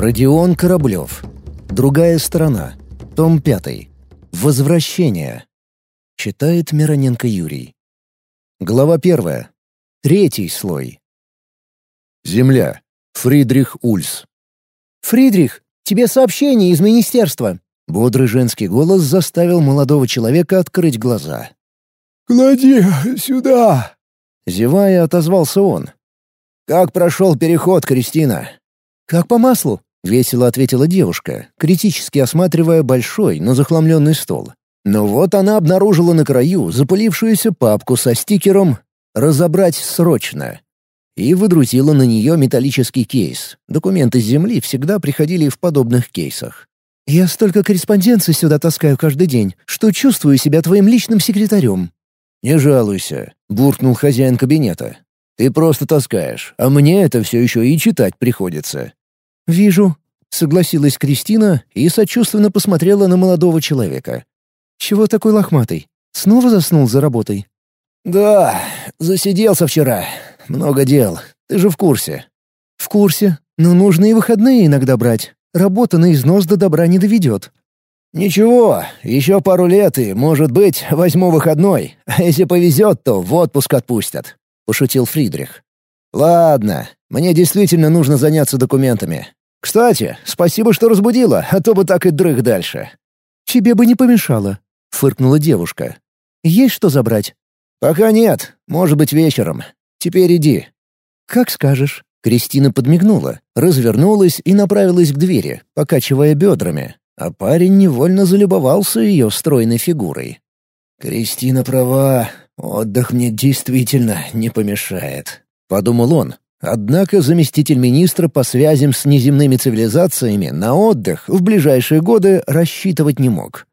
Родион Кораблев. Другая сторона. Том 5. Возвращение. Читает Мироненко Юрий. Глава 1. Третий слой. Земля. Фридрих Ульс. «Фридрих, тебе сообщение из министерства!» Бодрый женский голос заставил молодого человека открыть глаза. «Клади сюда!» Зевая, отозвался он. «Как прошел переход, Кристина?» «Как по маслу», — весело ответила девушка, критически осматривая большой, но захламленный стол. Но вот она обнаружила на краю запылившуюся папку со стикером «Разобрать срочно» и выдрузила на нее металлический кейс. Документы с Земли всегда приходили в подобных кейсах. «Я столько корреспонденции сюда таскаю каждый день, что чувствую себя твоим личным секретарем». «Не жалуйся», — буркнул хозяин кабинета. «Ты просто таскаешь, а мне это все еще и читать приходится». «Вижу», — согласилась Кристина и сочувственно посмотрела на молодого человека. «Чего такой лохматый? Снова заснул за работой?» «Да, засиделся вчера. Много дел. Ты же в курсе». «В курсе. Но нужно и выходные иногда брать. Работа на износ до добра не доведет». «Ничего, еще пару лет и, может быть, возьму выходной. А если повезет, то в отпуск отпустят», — пошутил Фридрих. «Ладно, мне действительно нужно заняться документами. Кстати, спасибо, что разбудила, а то бы так и дрых дальше». «Тебе бы не помешало», — фыркнула девушка. «Есть что забрать?» «Пока нет. Может быть, вечером. Теперь иди». «Как скажешь». Кристина подмигнула, развернулась и направилась к двери, покачивая бедрами, а парень невольно залюбовался ее стройной фигурой. «Кристина права. Отдых мне действительно не помешает», — подумал он, Однако заместитель министра по связям с неземными цивилизациями на отдых в ближайшие годы рассчитывать не мог.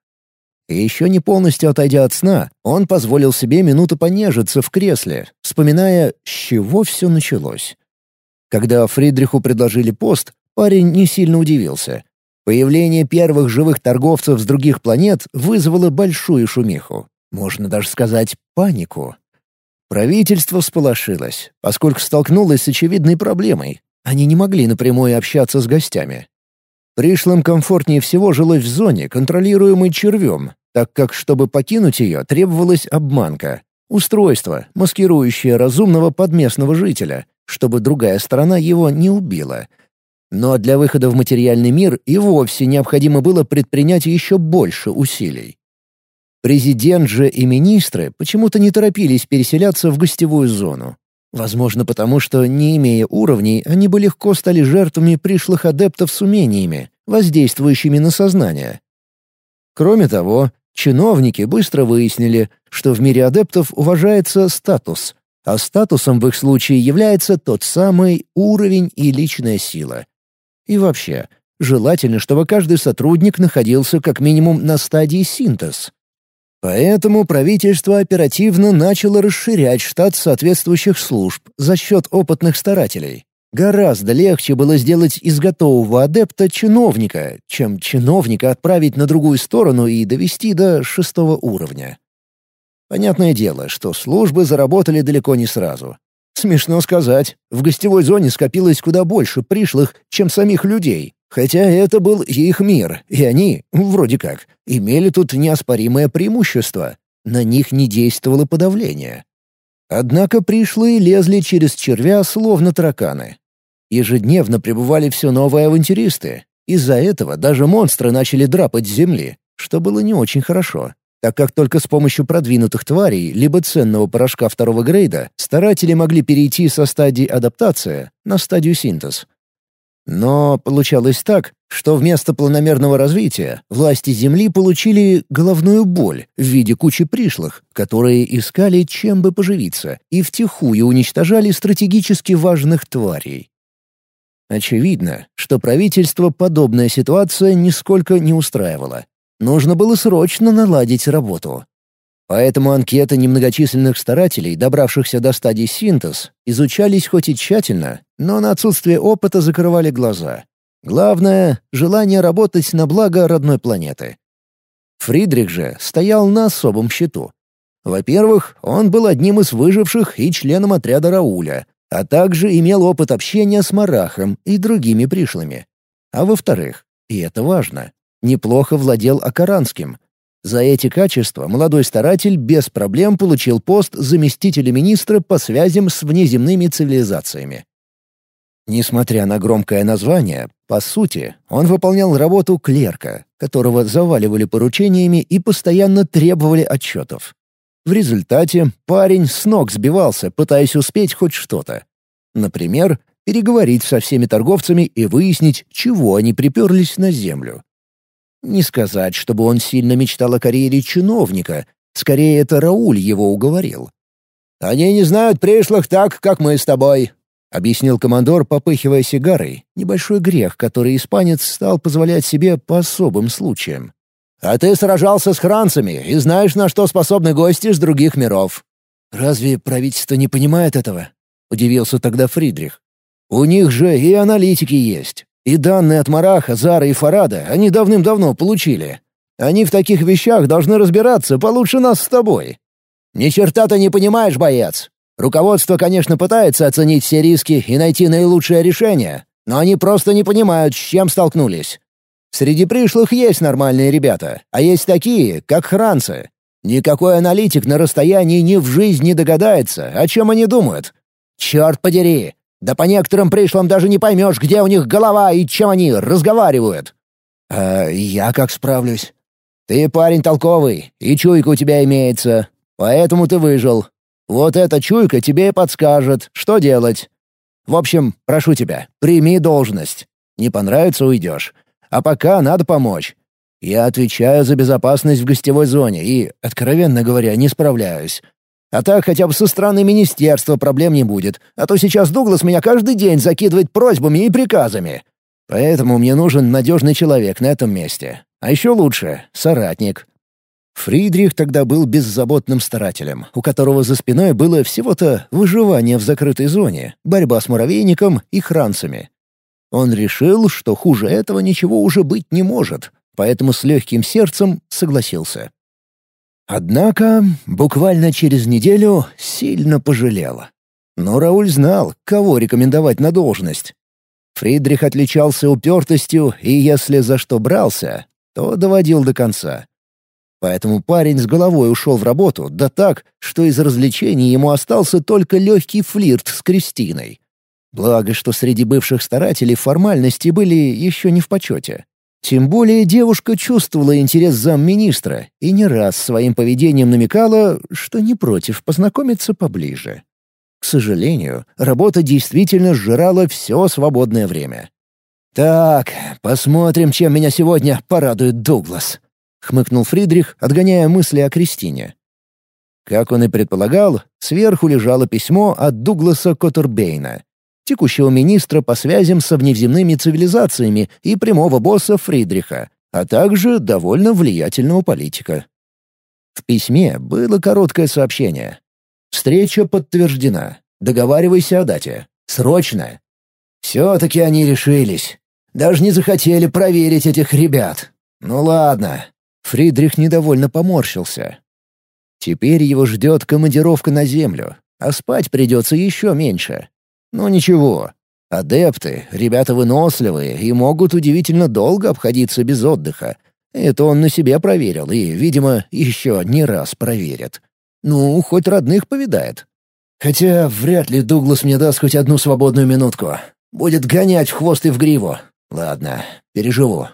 И еще не полностью отойдя от сна, он позволил себе минуту понежиться в кресле, вспоминая, с чего все началось. Когда Фридриху предложили пост, парень не сильно удивился. Появление первых живых торговцев с других планет вызвало большую шумиху. Можно даже сказать, панику. Правительство всполошилось, поскольку столкнулось с очевидной проблемой. Они не могли напрямую общаться с гостями. Пришлым комфортнее всего жилось в зоне, контролируемой червем, так как, чтобы покинуть ее, требовалась обманка. Устройство, маскирующее разумного подместного жителя, чтобы другая сторона его не убила. Но для выхода в материальный мир и вовсе необходимо было предпринять еще больше усилий. Президент же и министры почему-то не торопились переселяться в гостевую зону. Возможно, потому что, не имея уровней, они бы легко стали жертвами пришлых адептов с умениями, воздействующими на сознание. Кроме того, чиновники быстро выяснили, что в мире адептов уважается статус, а статусом в их случае является тот самый уровень и личная сила. И вообще, желательно, чтобы каждый сотрудник находился как минимум на стадии синтез. Поэтому правительство оперативно начало расширять штат соответствующих служб за счет опытных старателей. Гораздо легче было сделать из готового адепта чиновника, чем чиновника отправить на другую сторону и довести до шестого уровня. Понятное дело, что службы заработали далеко не сразу. Смешно сказать, в гостевой зоне скопилось куда больше пришлых, чем самих людей. Хотя это был их мир, и они, вроде как, имели тут неоспоримое преимущество. На них не действовало подавление. Однако пришлые лезли через червя, словно тараканы. Ежедневно прибывали все новые авантюристы. Из-за этого даже монстры начали драпать с земли, что было не очень хорошо, так как только с помощью продвинутых тварей либо ценного порошка второго грейда старатели могли перейти со стадии адаптация на стадию синтез. Но получалось так, что вместо планомерного развития власти Земли получили головную боль в виде кучи пришлых, которые искали чем бы поживиться и втихую уничтожали стратегически важных тварей. Очевидно, что правительство подобная ситуация нисколько не устраивала. Нужно было срочно наладить работу. Поэтому анкеты немногочисленных старателей, добравшихся до стадии синтез, изучались хоть и тщательно, но на отсутствие опыта закрывали глаза. Главное — желание работать на благо родной планеты. Фридрих же стоял на особом счету. Во-первых, он был одним из выживших и членом отряда Рауля, а также имел опыт общения с Марахом и другими пришлыми. А во-вторых, и это важно, неплохо владел акаранским. За эти качества молодой старатель без проблем получил пост заместителя министра по связям с внеземными цивилизациями. Несмотря на громкое название, по сути, он выполнял работу клерка, которого заваливали поручениями и постоянно требовали отчетов. В результате парень с ног сбивался, пытаясь успеть хоть что-то. Например, переговорить со всеми торговцами и выяснить, чего они приперлись на землю. Не сказать, чтобы он сильно мечтал о карьере чиновника, скорее это Рауль его уговорил. «Они не знают пришлых так, как мы с тобой», — объяснил командор, попыхивая сигарой, небольшой грех, который испанец стал позволять себе по особым случаям. «А ты сражался с хранцами и знаешь, на что способны гости с других миров». «Разве правительство не понимает этого?» — удивился тогда Фридрих. «У них же и аналитики есть. И данные от Мараха, Зара и Фарада они давным-давно получили. Они в таких вещах должны разбираться получше нас с тобой». «Ни черта ты не понимаешь, боец. Руководство, конечно, пытается оценить все риски и найти наилучшее решение, но они просто не понимают, с чем столкнулись. Среди пришлых есть нормальные ребята, а есть такие, как хранцы. Никакой аналитик на расстоянии ни в жизнь не догадается, о чем они думают. Черт подери! Да по некоторым пришлым даже не поймешь, где у них голова и чем они разговаривают. А я как справлюсь? Ты парень толковый, и чуйка у тебя имеется, поэтому ты выжил. Вот эта чуйка тебе и подскажет, что делать. В общем, прошу тебя, прими должность. Не понравится — уйдешь. А пока надо помочь. Я отвечаю за безопасность в гостевой зоне и, откровенно говоря, не справляюсь. А так хотя бы со стороны министерства проблем не будет, а то сейчас Дуглас меня каждый день закидывает просьбами и приказами. Поэтому мне нужен надежный человек на этом месте. А еще лучше — соратник. Фридрих тогда был беззаботным старателем, у которого за спиной было всего-то выживание в закрытой зоне, борьба с муравейником и хранцами. Он решил, что хуже этого ничего уже быть не может, поэтому с легким сердцем согласился. Однако буквально через неделю сильно пожалел. Но Рауль знал, кого рекомендовать на должность. Фридрих отличался упертостью и, если за что брался, то доводил до конца. Поэтому парень с головой ушел в работу, да так, что из развлечений ему остался только легкий флирт с Кристиной. Благо, что среди бывших старателей формальности были еще не в почете. Тем более девушка чувствовала интерес замминистра и не раз своим поведением намекала, что не против познакомиться поближе. К сожалению, работа действительно сжирала все свободное время. «Так, посмотрим, чем меня сегодня порадует Дуглас», — хмыкнул Фридрих, отгоняя мысли о Кристине. Как он и предполагал, сверху лежало письмо от Дугласа Коттербейна, текущего министра по связям со внеземными цивилизациями и прямого босса Фридриха, а также довольно влиятельного политика. В письме было короткое сообщение. «Встреча подтверждена. Договаривайся о дате. Срочно!» Все-таки они решились. Даже не захотели проверить этих ребят. Ну ладно, Фридрих недовольно поморщился. Теперь его ждет командировка на землю, а спать придется еще меньше. Но ничего. Адепты — ребята выносливые и могут удивительно долго обходиться без отдыха. Это он на себе проверил и, видимо, еще не раз проверит. Ну, хоть родных повидает. Хотя вряд ли Дуглас мне даст хоть одну свободную минутку. Будет гонять в хвост и в гриву. Ладно, переживу.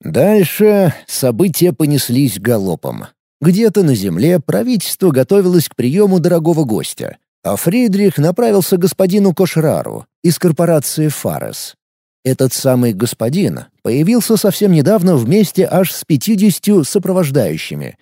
Дальше события понеслись галопом. Где-то на земле правительство готовилось к приему дорогого гостя, а Фридрих направился к господину Кошрару из корпорации «Фарес». Этот самый господин появился совсем недавно вместе аж с 50 сопровождающими.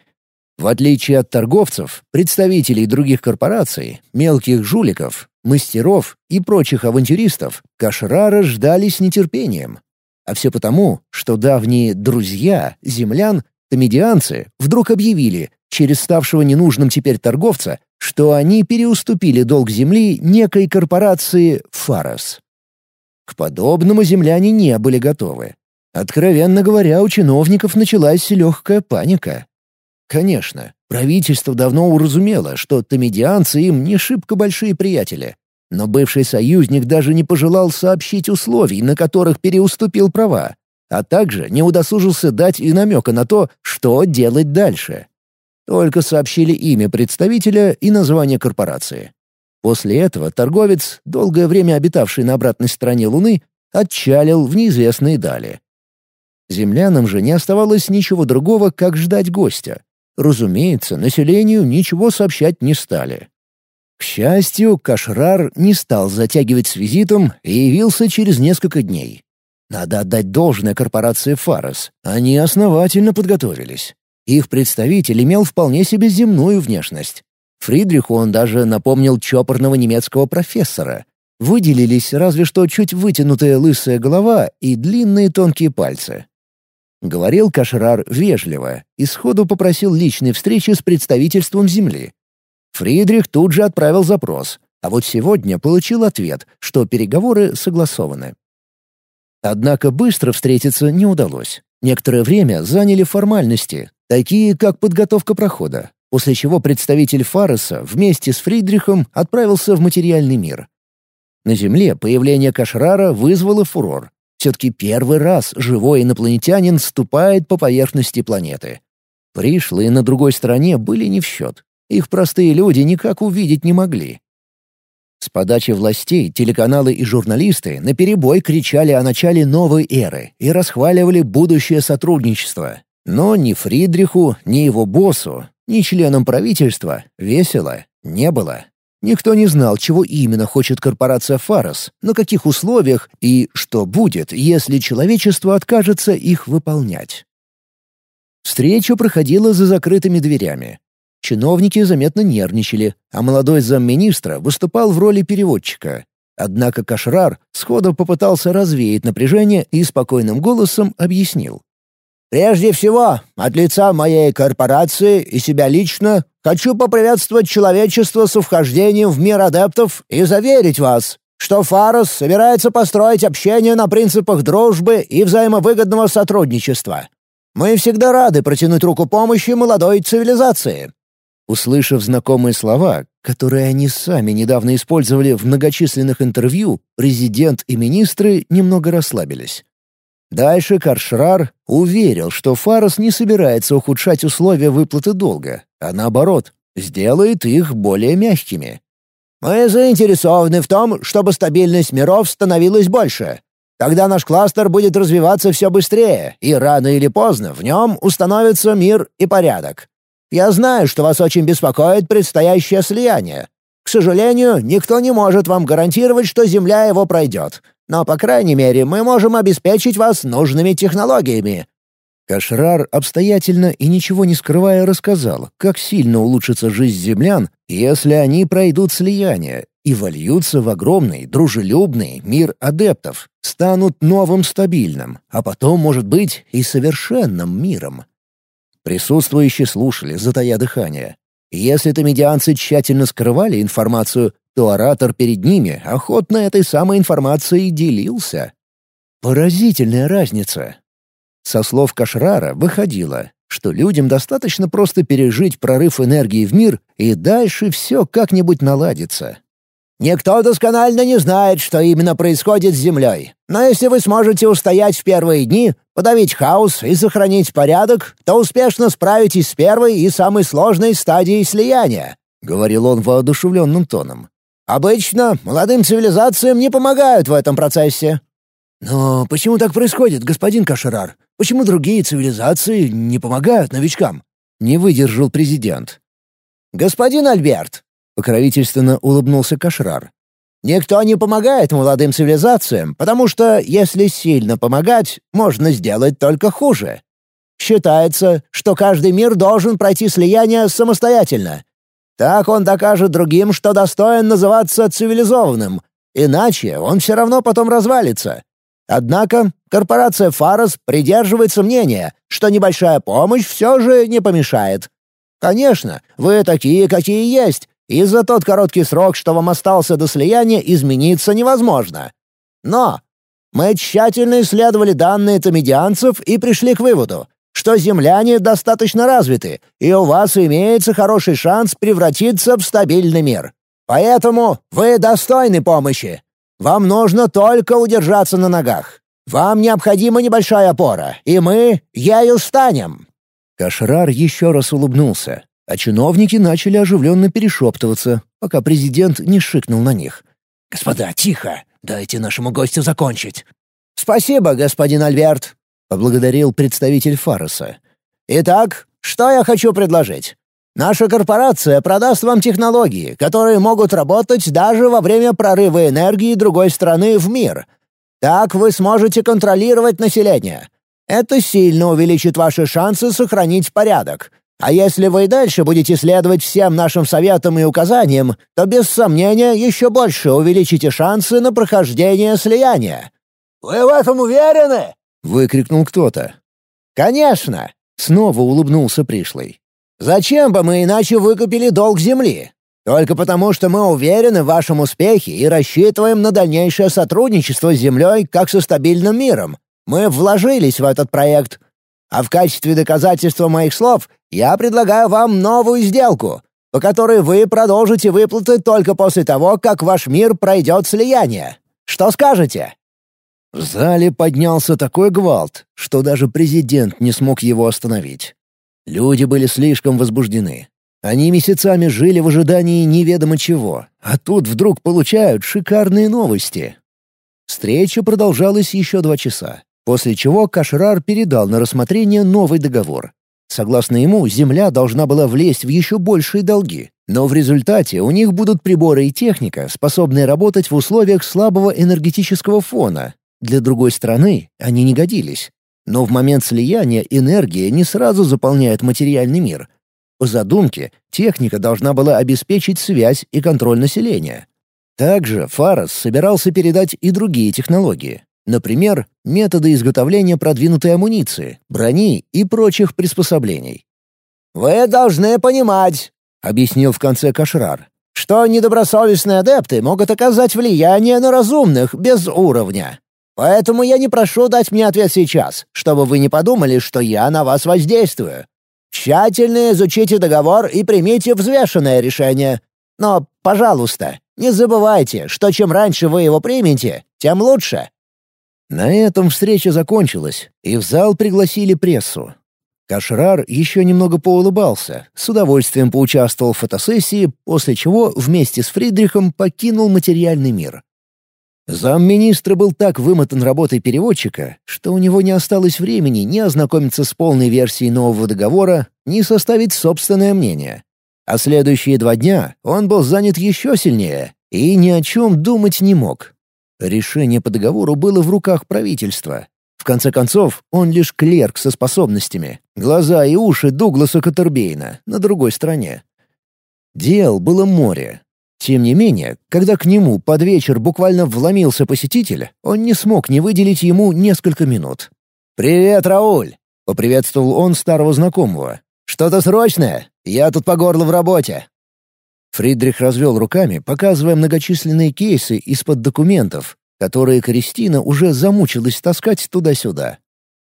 В отличие от торговцев, представителей других корпораций, мелких жуликов, мастеров и прочих авантюристов, Кашрара ждали с нетерпением. А все потому, что давние «друзья» землян, комедианцы, вдруг объявили, через ставшего ненужным теперь торговца, что они переуступили долг земли некой корпорации «Фарос». К подобному земляне не были готовы. Откровенно говоря, у чиновников началась легкая паника. Конечно, правительство давно уразумело, что томедианцы им не шибко большие приятели. Но бывший союзник даже не пожелал сообщить условий, на которых переуступил права, а также не удосужился дать и намека на то, что делать дальше. Только сообщили имя представителя и название корпорации. После этого торговец, долгое время обитавший на обратной стороне Луны, отчалил в неизвестные дали. Землянам же не оставалось ничего другого, как ждать гостя. Разумеется, населению ничего сообщать не стали. К счастью, Кашрар не стал затягивать с визитом и явился через несколько дней. Надо отдать должное корпорации «Фарес». Они основательно подготовились. Их представитель имел вполне себе земную внешность. Фридриху он даже напомнил чопорного немецкого профессора. Выделились разве что чуть вытянутая лысая голова и длинные тонкие пальцы. Говорил Кашрар вежливо и сходу попросил личной встречи с представительством Земли. Фридрих тут же отправил запрос, а вот сегодня получил ответ, что переговоры согласованы. Однако быстро встретиться не удалось. Некоторое время заняли формальности, такие как подготовка прохода, после чего представитель Фареса вместе с Фридрихом отправился в материальный мир. На Земле появление Кашрара вызвало фурор. Все-таки первый раз живой инопланетянин ступает по поверхности планеты. Пришлые на другой стороне были не в счет. Их простые люди никак увидеть не могли. С подачи властей телеканалы и журналисты наперебой кричали о начале новой эры и расхваливали будущее сотрудничество. Но ни Фридриху, ни его боссу, ни членам правительства весело не было. Никто не знал, чего именно хочет корпорация «Фарос», на каких условиях и что будет, если человечество откажется их выполнять. Встреча проходила за закрытыми дверями. Чиновники заметно нервничали, а молодой замминистра выступал в роли переводчика. Однако Кашрар сходу попытался развеять напряжение и спокойным голосом объяснил. «Прежде всего, от лица моей корпорации и себя лично хочу поприветствовать человечество с вхождением в мир адептов и заверить вас, что Фарос собирается построить общение на принципах дружбы и взаимовыгодного сотрудничества. Мы всегда рады протянуть руку помощи молодой цивилизации. Услышав знакомые слова, которые они сами недавно использовали в многочисленных интервью, президент и министры немного расслабились. Дальше Каршрар уверил, что Фарос не собирается ухудшать условия выплаты долга, а наоборот, сделает их более мягкими. «Мы заинтересованы в том, чтобы стабильность миров становилась больше. Тогда наш кластер будет развиваться все быстрее, и рано или поздно в нем установится мир и порядок. Я знаю, что вас очень беспокоит предстоящее слияние. Сожалению, никто не может вам гарантировать, что Земля его пройдет. Но, по крайней мере, мы можем обеспечить вас нужными технологиями». Кашрар обстоятельно и ничего не скрывая рассказал, как сильно улучшится жизнь землян, если они пройдут слияние и вольются в огромный, дружелюбный мир адептов, станут новым стабильным, а потом, может быть, и совершенным миром. Присутствующие слушали, затая дыхание. Если тамидианцы тщательно скрывали информацию, то оратор перед ними охотно этой самой информацией делился. Поразительная разница. Со слов Кашрара выходило, что людям достаточно просто пережить прорыв энергии в мир, и дальше все как-нибудь наладится. Никто досконально не знает, что именно происходит с Землей. Но если вы сможете устоять в первые дни, подавить хаос и сохранить порядок, то успешно справитесь с первой и самой сложной стадией слияния», — говорил он воодушевленным тоном. «Обычно молодым цивилизациям не помогают в этом процессе». «Но почему так происходит, господин Кашарар? Почему другие цивилизации не помогают новичкам?» — не выдержал президент. «Господин Альберт, Покровительственно улыбнулся Кашрар. «Никто не помогает молодым цивилизациям, потому что, если сильно помогать, можно сделать только хуже. Считается, что каждый мир должен пройти слияние самостоятельно. Так он докажет другим, что достоин называться цивилизованным, иначе он все равно потом развалится. Однако корпорация «Фарос» придерживается мнения, что небольшая помощь все же не помешает. Конечно, вы такие, какие есть, и за тот короткий срок, что вам остался до слияния, измениться невозможно. Но мы тщательно исследовали данные тамидианцев и пришли к выводу, что земляне достаточно развиты, и у вас имеется хороший шанс превратиться в стабильный мир. Поэтому вы достойны помощи. Вам нужно только удержаться на ногах. Вам необходима небольшая опора, и мы ею станем». Кашрар еще раз улыбнулся, а чиновники начали оживленно перешептываться, пока президент не шикнул на них. «Господа, тихо! Дайте нашему гостю закончить!» «Спасибо, господин Альберт!» — поблагодарил представитель Фароса. «Итак, что я хочу предложить? Наша корпорация продаст вам технологии, которые могут работать даже во время прорыва энергии другой страны в мир. Так вы сможете контролировать население. Это сильно увеличит ваши шансы сохранить порядок. А если вы и дальше будете следовать всем нашим советам и указаниям, то без сомнения еще больше увеличите шансы на прохождение слияния. «Вы в этом уверены?» — выкрикнул кто-то. «Конечно!» — снова улыбнулся пришлый. «Зачем бы мы иначе выкупили долг земли? Только потому, что мы уверены в вашем успехе и рассчитываем на дальнейшее сотрудничество с Землей как со стабильным миром. Мы вложились в этот проект. А в качестве доказательства моих слов я предлагаю вам новую сделку, по которой вы продолжите выплаты только после того, как ваш мир пройдет слияние. Что скажете?» В зале поднялся такой гвалт, что даже президент не смог его остановить. Люди были слишком возбуждены. Они месяцами жили в ожидании неведомо чего, а тут вдруг получают шикарные новости. Встреча продолжалась еще два часа, после чего Кашрар передал на рассмотрение новый договор. Согласно ему, Земля должна была влезть в еще большие долги, но в результате у них будут приборы и техника, способные работать в условиях слабого энергетического фона, для другой страны они не годились. Но в момент слияния энергия не сразу заполняет материальный мир. По задумке, техника должна была обеспечить связь и контроль населения. Также Фарас собирался передать и другие технологии. Например, методы изготовления продвинутой амуниции, брони и прочих приспособлений. «Вы должны понимать», — объяснил в конце Кашрар, «что недобросовестные адепты могут оказать влияние на разумных без уровня. Поэтому я не прошу дать мне ответ сейчас, чтобы вы не подумали, что я на вас воздействую. Тщательно изучите договор и примите взвешенное решение. Но, пожалуйста, не забывайте, что чем раньше вы его примете, тем лучше». На этом встреча закончилась, и в зал пригласили прессу. Кашрар еще немного поулыбался, с удовольствием поучаствовал в фотосессии, после чего вместе с Фридрихом покинул материальный мир. Замминистра был так вымотан работой переводчика, что у него не осталось времени ни ознакомиться с полной версией нового договора, ни составить собственное мнение. А следующие два дня он был занят еще сильнее и ни о чем думать не мог. Решение по договору было в руках правительства. В конце концов, он лишь клерк со способностями, глаза и уши Дугласа Катербейна на другой стороне. Дел было море, тем не менее, когда к нему под вечер буквально вломился посетитель, он не смог не выделить ему несколько минут. «Привет, Рауль!» — поприветствовал он старого знакомого. «Что-то срочное? Я тут по горло в работе». Фридрих развел руками, показывая многочисленные кейсы из-под документов, которые Кристина уже замучилась таскать туда-сюда.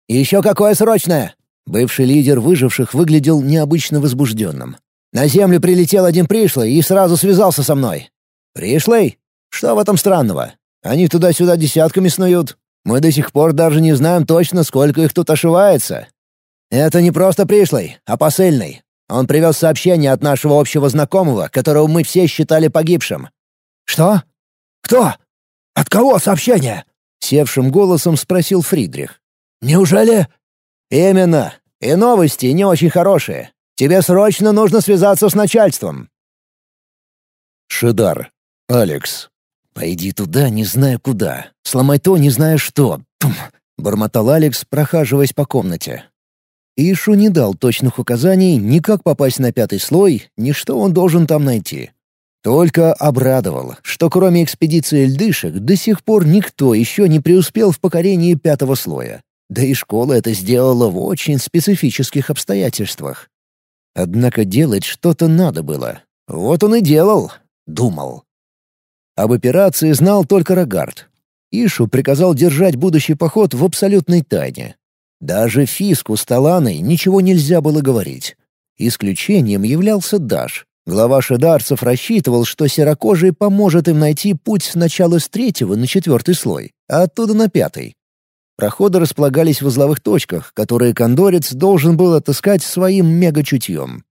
«Еще какое срочное?» Бывший лидер выживших выглядел необычно возбужденным. На Землю прилетел один пришлый и сразу связался со мной. Пришлый? Что в этом странного? Они туда-сюда десятками снуют. Мы до сих пор даже не знаем точно, сколько их тут ошивается. Это не просто пришлый, а посыльный. Он привез сообщение от нашего общего знакомого, которого мы все считали погибшим. «Что? Кто? От кого сообщение?» — севшим голосом спросил Фридрих. «Неужели...» «Именно. И новости не очень хорошие. Тебе срочно нужно связаться с начальством». «Шидар. Алекс. Пойди туда, не зная куда. Сломай то, не зная что. Пум!» — бормотал Алекс, прохаживаясь по комнате. Ишу не дал точных указаний ни как попасть на пятый слой, ни что он должен там найти. Только обрадовал, что кроме экспедиции льдышек до сих пор никто еще не преуспел в покорении пятого слоя. Да и школа это сделала в очень специфических обстоятельствах. Однако делать что-то надо было. Вот он и делал. Думал. Об операции знал только Рогард. Ишу приказал держать будущий поход в абсолютной тайне. Даже Фиску с Таланой ничего нельзя было говорить. Исключением являлся Даш. Глава шедарцев рассчитывал, что серокожий поможет им найти путь сначала с третьего на четвертый слой, а оттуда на пятый. Проходы располагались в узловых точках, которые кондорец должен был отыскать своим мегачутьем.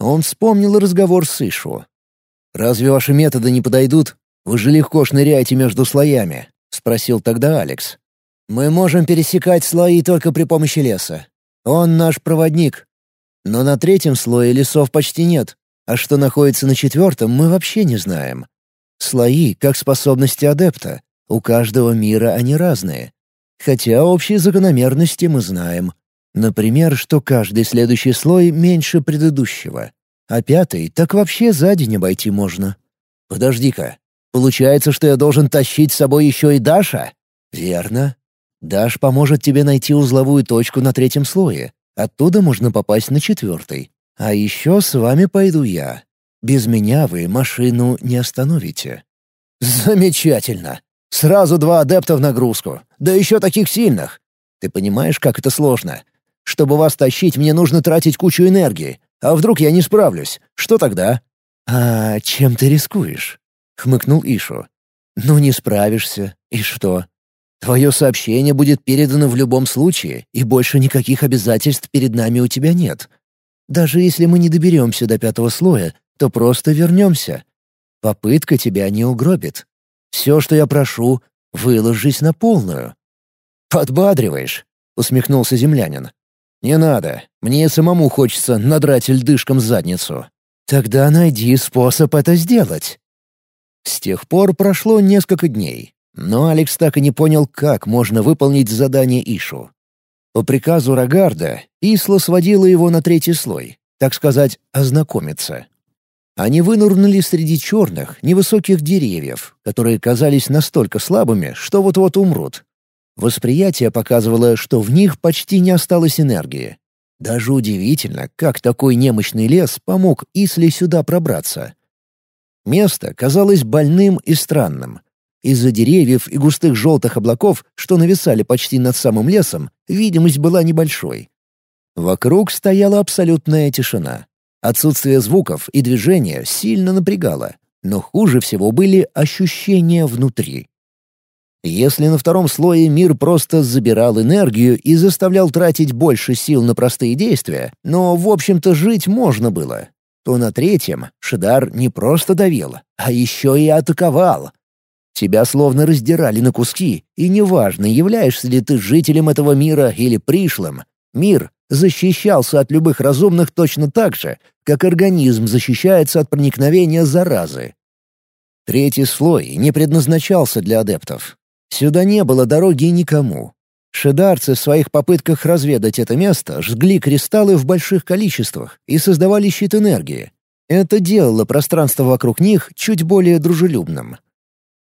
Он вспомнил разговор с Ишу. «Разве ваши методы не подойдут? Вы же легко шныряете между слоями», — спросил тогда Алекс. «Мы можем пересекать слои только при помощи леса. Он наш проводник. Но на третьем слое лесов почти нет, а что находится на четвертом, мы вообще не знаем. Слои, как способности адепта. У каждого мира они разные. Хотя общие закономерности мы знаем. Например, что каждый следующий слой меньше предыдущего. А пятый так вообще за день обойти можно. Подожди-ка. Получается, что я должен тащить с собой еще и Даша? Верно. Даш поможет тебе найти узловую точку на третьем слое. Оттуда можно попасть на четвертый. А еще с вами пойду я. Без меня вы машину не остановите». «Замечательно! Сразу два адепта в нагрузку, да еще таких сильных. Ты понимаешь, как это сложно? Чтобы вас тащить, мне нужно тратить кучу энергии. А вдруг я не справлюсь? Что тогда?» «А чем ты рискуешь?» — хмыкнул Ишу. «Ну, не справишься. И что? Твое сообщение будет передано в любом случае, и больше никаких обязательств перед нами у тебя нет. Даже если мы не доберемся до пятого слоя, то просто вернемся. Попытка тебя не угробит. Все, что я прошу, выложись на полную». «Подбадриваешь», — усмехнулся землянин. «Не надо. Мне самому хочется надрать льдышком задницу. Тогда найди способ это сделать». С тех пор прошло несколько дней, но Алекс так и не понял, как можно выполнить задание Ишу. По приказу Рогарда Исла сводила его на третий слой, так сказать, ознакомиться. Они вынурнули среди черных, невысоких деревьев, которые казались настолько слабыми, что вот-вот умрут. Восприятие показывало, что в них почти не осталось энергии. Даже удивительно, как такой немощный лес помог Исле сюда пробраться. Место казалось больным и странным — из-за деревьев и густых желтых облаков, что нависали почти над самым лесом, видимость была небольшой. Вокруг стояла абсолютная тишина. Отсутствие звуков и движения сильно напрягало, но хуже всего были ощущения внутри. Если на втором слое мир просто забирал энергию и заставлял тратить больше сил на простые действия, но, в общем-то, жить можно было, то на третьем Шидар не просто давил, а еще и атаковал, Тебя словно раздирали на куски, и неважно, являешься ли ты жителем этого мира или пришлым, мир защищался от любых разумных точно так же, как организм защищается от проникновения заразы. Третий слой не предназначался для адептов. Сюда не было дороги никому. Шедарцы в своих попытках разведать это место жгли кристаллы в больших количествах и создавали щит энергии. Это делало пространство вокруг них чуть более дружелюбным.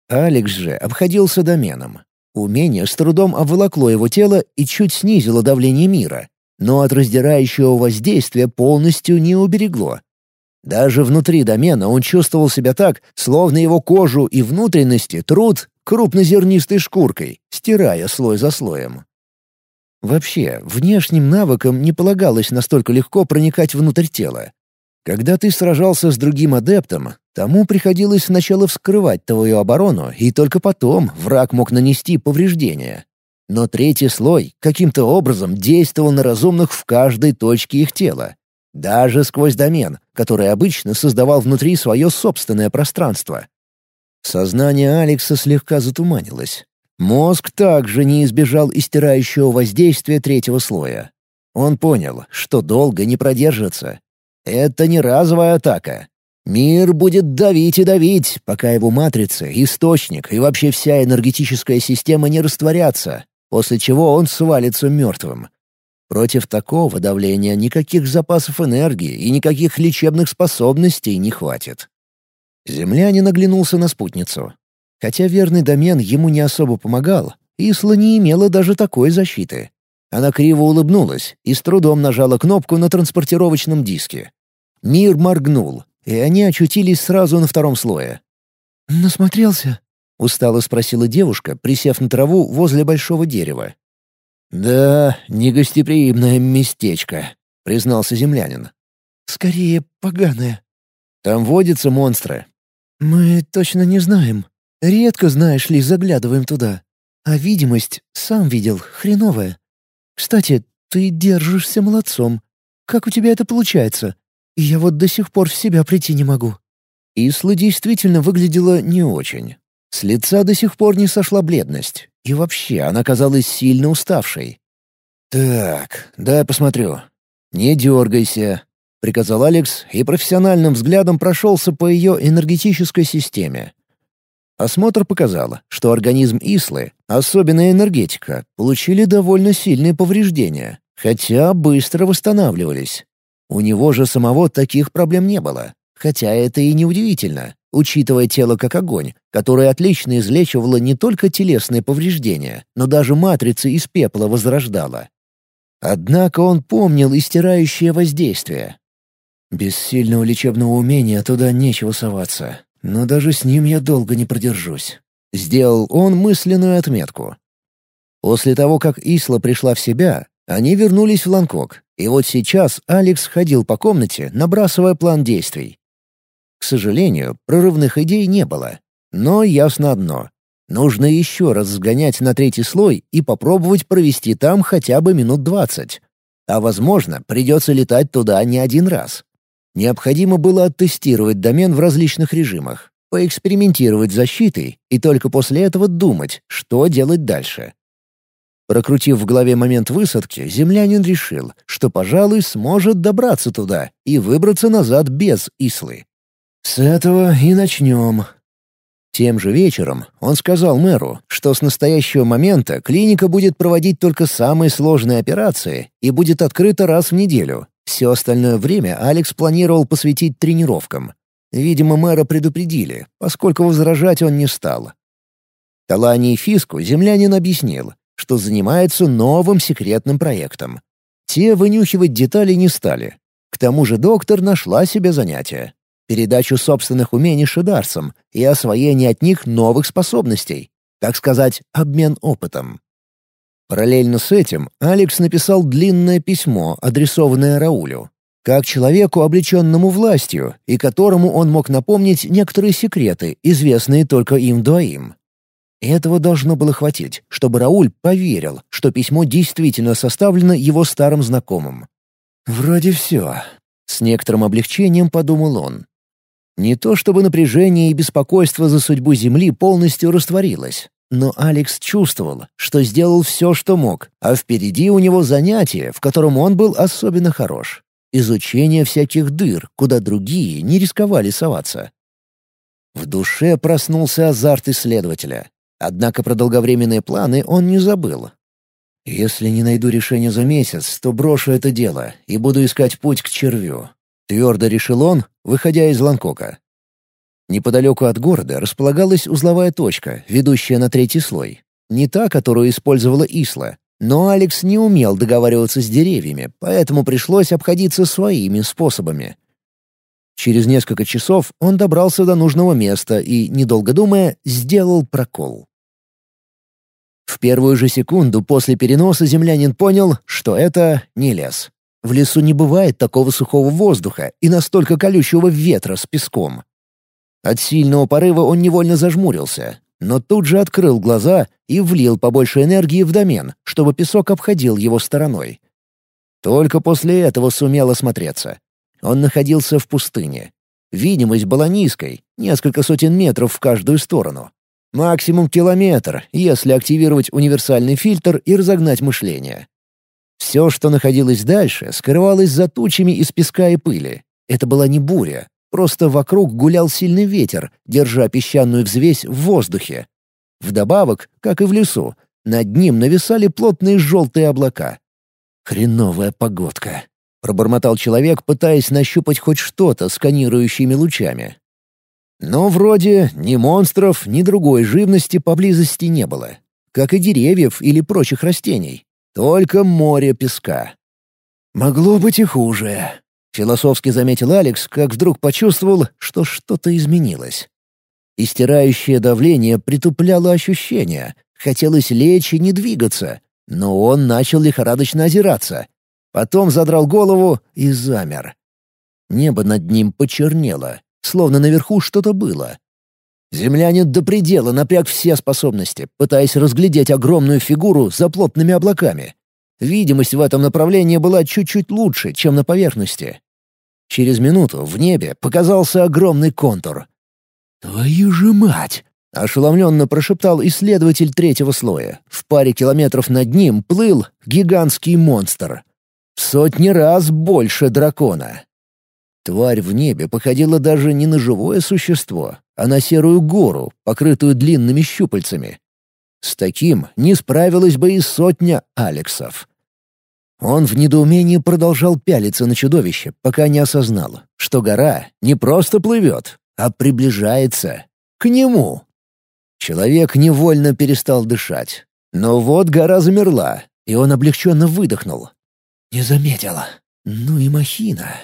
Алекс же обходился доменом. Умение с трудом обволокло его тело и чуть снизило давление мира, но от раздирающего воздействия полностью не уберегло. Даже внутри домена он чувствовал себя так, словно его кожу и внутренности труд крупнозернистой шкуркой, стирая слой за слоем. Вообще, внешним навыкам не полагалось настолько легко проникать внутрь тела. Когда ты сражался с другим адептом, тому приходилось сначала вскрывать твою оборону, и только потом враг мог нанести повреждения. Но третий слой каким-то образом действовал на разумных в каждой точке их тела. Даже сквозь домен, который обычно создавал внутри свое собственное пространство. Сознание Алекса слегка затуманилось. Мозг также не избежал истирающего воздействия третьего слоя. Он понял, что долго не продержится, это не разовая атака. Мир будет давить и давить, пока его матрицы, источник и вообще вся энергетическая система не растворятся, после чего он свалится мертвым. Против такого давления никаких запасов энергии и никаких лечебных способностей не хватит. Землянин оглянулся на спутницу. Хотя верный домен ему не особо помогал, Исла не имела даже такой защиты. Она криво улыбнулась и с трудом нажала кнопку на транспортировочном диске. Мир моргнул, и они очутились сразу на втором слое. «Насмотрелся?» — устало спросила девушка, присев на траву возле большого дерева. «Да, негостеприимное местечко», — признался землянин. «Скорее, поганое». Там водятся монстры». «Мы точно не знаем. Редко, знаешь ли, заглядываем туда. А видимость, сам видел, хреновая. Кстати, ты держишься молодцом. Как у тебя это получается? Я вот до сих пор в себя прийти не могу». Исла действительно выглядела не очень. С лица до сих пор не сошла бледность. И вообще, она казалась сильно уставшей. «Так, дай посмотрю. Не дергайся», — приказал Алекс и профессиональным взглядом прошелся по ее энергетической системе. Осмотр показал, что организм Ислы, особенно энергетика, получили довольно сильные повреждения, хотя быстро восстанавливались. У него же самого таких проблем не было, хотя это и не удивительно, учитывая тело как огонь, которое отлично излечивало не только телесные повреждения, но даже матрицы из пепла возрождало. Однако он помнил истирающее воздействие. «Без сильного лечебного умения туда нечего соваться, но даже с ним я долго не продержусь». Сделал он мысленную отметку. После того, как Исла пришла в себя, они вернулись в Ланкок, и вот сейчас Алекс ходил по комнате, набрасывая план действий. К сожалению, прорывных идей не было. Но ясно одно. Нужно еще раз сгонять на третий слой и попробовать провести там хотя бы минут двадцать. А возможно, придется летать туда не один раз. Необходимо было оттестировать домен в различных режимах, поэкспериментировать с защитой и только после этого думать, что делать дальше. Прокрутив в голове момент высадки, землянин решил, что, пожалуй, сможет добраться туда и выбраться назад без Ислы. «С этого и начнем». Тем же вечером он сказал мэру, что с настоящего момента клиника будет проводить только самые сложные операции и будет открыта раз в неделю. Все остальное время Алекс планировал посвятить тренировкам. Видимо, мэра предупредили, поскольку возражать он не стал. Талани и Фиску землянин объяснил, что занимается новым секретным проектом. Те вынюхивать детали не стали. К тому же доктор нашла себе занятие передачу собственных умений шидарцам и освоение от них новых способностей, так сказать, обмен опытом. Параллельно с этим Алекс написал длинное письмо, адресованное Раулю, как человеку, облеченному властью, и которому он мог напомнить некоторые секреты, известные только им двоим. Этого должно было хватить, чтобы Рауль поверил, что письмо действительно составлено его старым знакомым. «Вроде все», — с некоторым облегчением подумал он. Не то чтобы напряжение и беспокойство за судьбу Земли полностью растворилось, но Алекс чувствовал, что сделал все, что мог, а впереди у него занятие, в котором он был особенно хорош. Изучение всяких дыр, куда другие не рисковали соваться. В душе проснулся азарт исследователя. Однако про долговременные планы он не забыл. «Если не найду решение за месяц, то брошу это дело и буду искать путь к червю», — твердо решил он, выходя из Ланкока. Неподалеку от города располагалась узловая точка, ведущая на третий слой. Не та, которую использовала Исла. Но Алекс не умел договариваться с деревьями, поэтому пришлось обходиться своими способами. Через несколько часов он добрался до нужного места и, недолго думая, сделал прокол. В первую же секунду после переноса землянин понял, что это не лес. В лесу не бывает такого сухого воздуха и настолько колючего ветра с песком. От сильного порыва он невольно зажмурился, но тут же открыл глаза и влил побольше энергии в домен, чтобы песок обходил его стороной. Только после этого сумел осмотреться. Он находился в пустыне. Видимость была низкой, несколько сотен метров в каждую сторону. Максимум километр, если активировать универсальный фильтр и разогнать мышление. Все, что находилось дальше, скрывалось за тучами из песка и пыли. Это была не буря, просто вокруг гулял сильный ветер, держа песчаную взвесь в воздухе. Вдобавок, как и в лесу, над ним нависали плотные желтые облака. «Хреновая погодка», — пробормотал человек, пытаясь нащупать хоть что-то сканирующими лучами. Но вроде ни монстров, ни другой живности поблизости не было, как и деревьев или прочих растений. Только море песка. «Могло быть и хуже», — философски заметил Алекс, как вдруг почувствовал, что что-то изменилось. Истирающее давление притупляло ощущения. Хотелось лечь и не двигаться, но он начал лихорадочно озираться. Потом задрал голову и замер. Небо над ним почернело. словно наверху что-то было. Землянин до предела напряг все способности, пытаясь разглядеть огромную фигуру за плотными облаками. Видимость в этом направлении была чуть-чуть лучше, чем на поверхности. Через минуту в небе показался огромный контур. «Твою же мать!» — ошеломленно прошептал исследователь третьего слоя. В паре километров над ним плыл гигантский монстр. В сотни раз больше дракона. Тварь в небе походила даже не на живое существо, а на серую гору, покрытую длинными щупальцами. С таким не справилась бы и сотня Алексов. Он в недоумении продолжал пялиться на чудовище, пока не осознал, что гора не просто плывет, а приближается к нему. Человек невольно перестал дышать. Но вот гора замерла, и он облегченно выдохнул. «Не заметила. Ну и махина».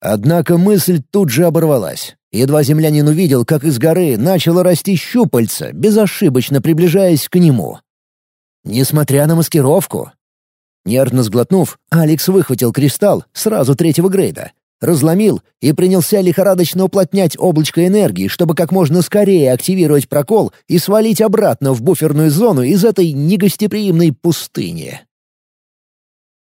Однако мысль тут же оборвалась. Едва землянин увидел, как из горы начало расти щупальца, безошибочно приближаясь к нему. Несмотря на маскировку. Нервно сглотнув, Алекс выхватил кристалл сразу третьего грейда, разломил и принялся лихорадочно уплотнять облачко энергии, чтобы как можно скорее активировать прокол и свалить обратно в буферную зону из этой негостеприимной пустыни.